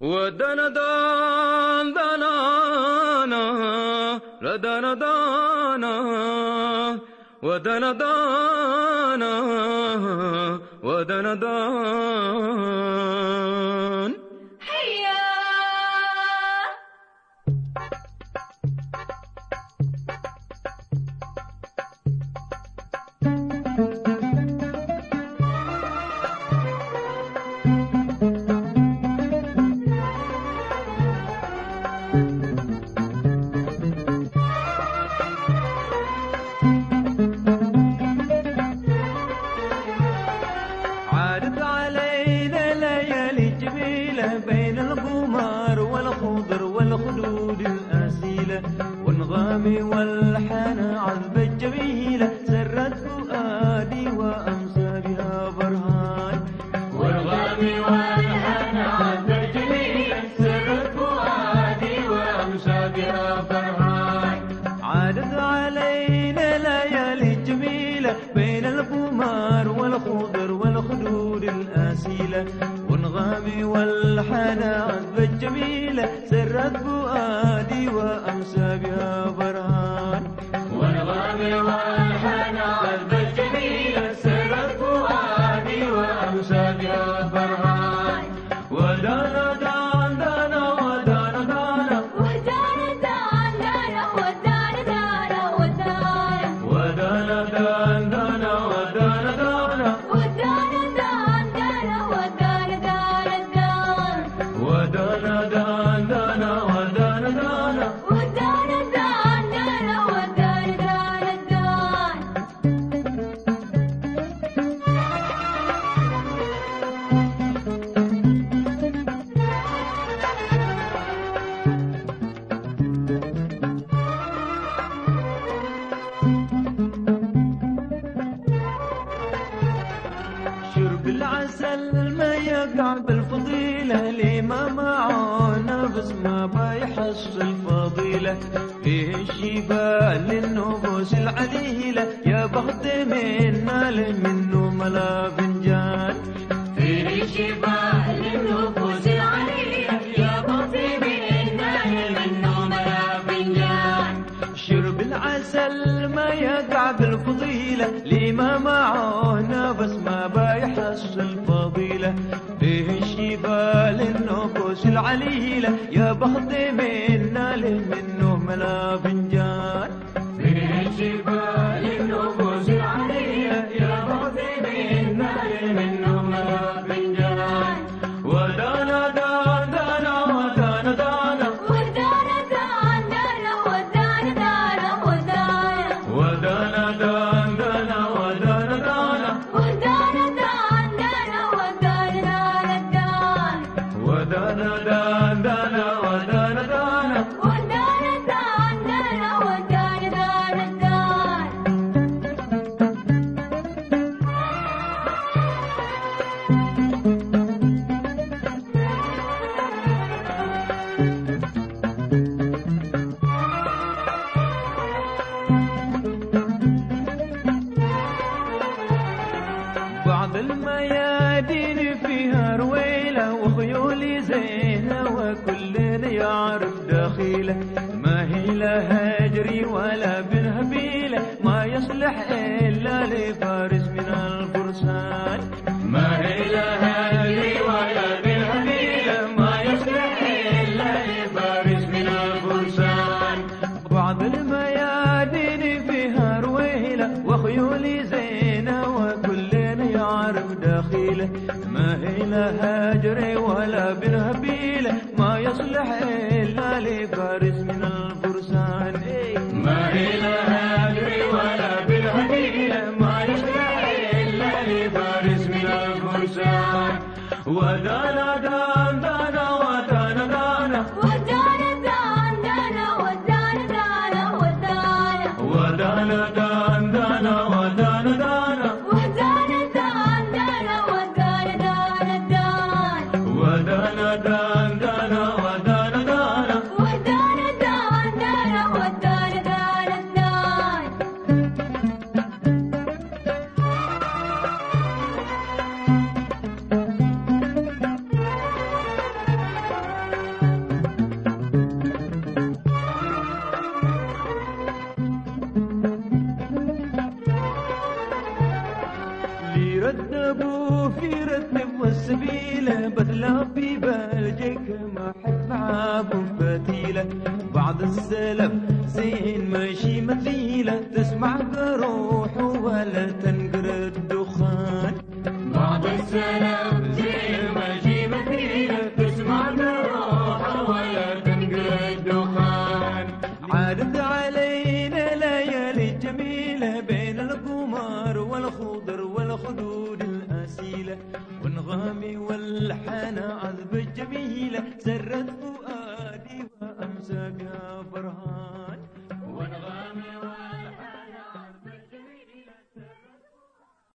ودنا دان دانا ردنا دانا ودنا دانا ودنا 来呗。سرت فؤادي وأمسى بها برهان والنغام والحنى العسل ما يقع بالفضيلة ليه ما معانا بس ما بيحصل فضيلة فيه الشفاء للنفوس العليلة يا بخت منا منه ملا فنجان فيه الشفاء للنفوس العليلة يا بخت منا منه ملا فنجان شرب العسل ما يقع بالفضيلة بس ما بيحصل فضيلة فيه الشفاء العليلة يا بخت منا له منه ملا فنجان إلا لفارس من الفرسان ما هي لا هجري ولا هبيلة ما يصلح إلا لفارس من الفرسان بعض الميادين فيها رويلة وخيول زينة وكلنا يعرف دخيلة. ما هي لا هاجر ولا بن هبيلة ما يصلح الفرسان ودانا دان دانا ودانا دانا ودانا دان دانا ودانا دانا ودانا. ودانا دان دانا ودانا بتلا في بالجك ما حد معاه فتيلة. بعض السلف زين ماشي مثيلة تسمع بروح ولا تنقر الدخان بعض السلام زين ماشي مثيلة تسمع بروحه ولا تنقل الدخان عادت علينا والحنا عذب الجميلة سرت فؤادي وأمسى بها فرحان